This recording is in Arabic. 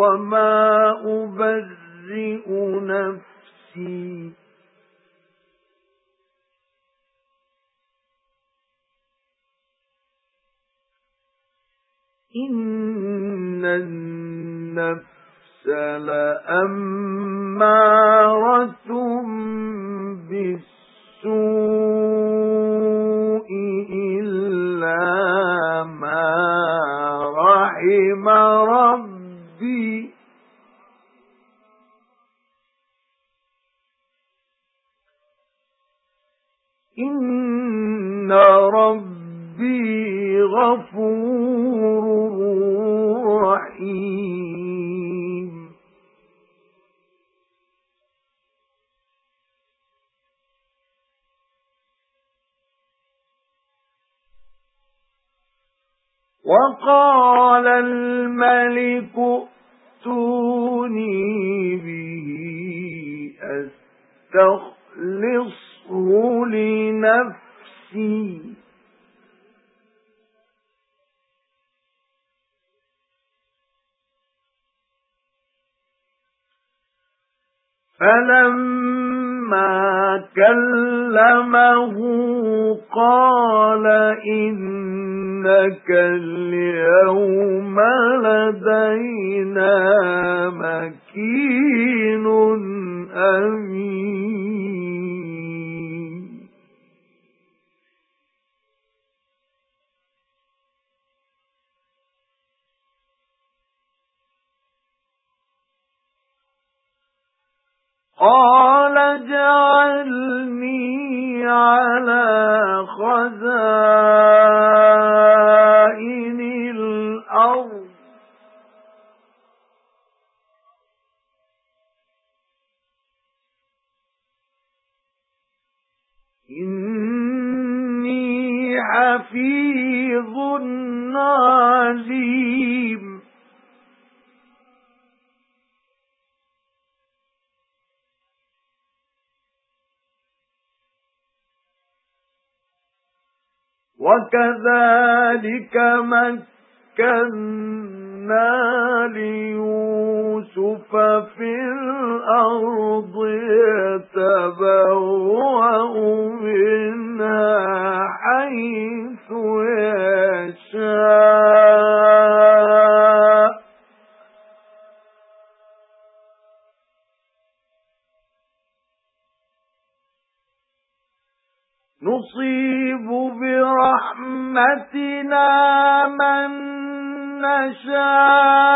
وَمَا أُبَرِّئُ نَفْسِي إِنَّ النَّفْسَ لَأَمَّارَةٌ بِالسُّوءِ إِلَّا مَا رَحِمَ رَبِّي إِنَّ رَبِّي غَفُورٌ رَّحِيمٌ وَقَالَ الْمَلِكُ ائْتُونِي لِنَفْسِي. فَلَمَّا كَلَّمَهُ قَالَ إِنَّكَ الْيَوْمَ لَدَيْنَا مَكِينٌ أَمِينٌ قَالَ اجْعَلْنِي عَلَى خَزَائِنِ الْأَرْضِ. إِنِّي حَفِيظٌ عَلِيمٌ. وَكَذَلِكَ مَكَّنَّا لِيُوسُفَ فِي الْأَرْضِ يَتَبَوَّأُ نُصِيبُ بِرَحْمَتِنَا مَن نَّشَاءُ.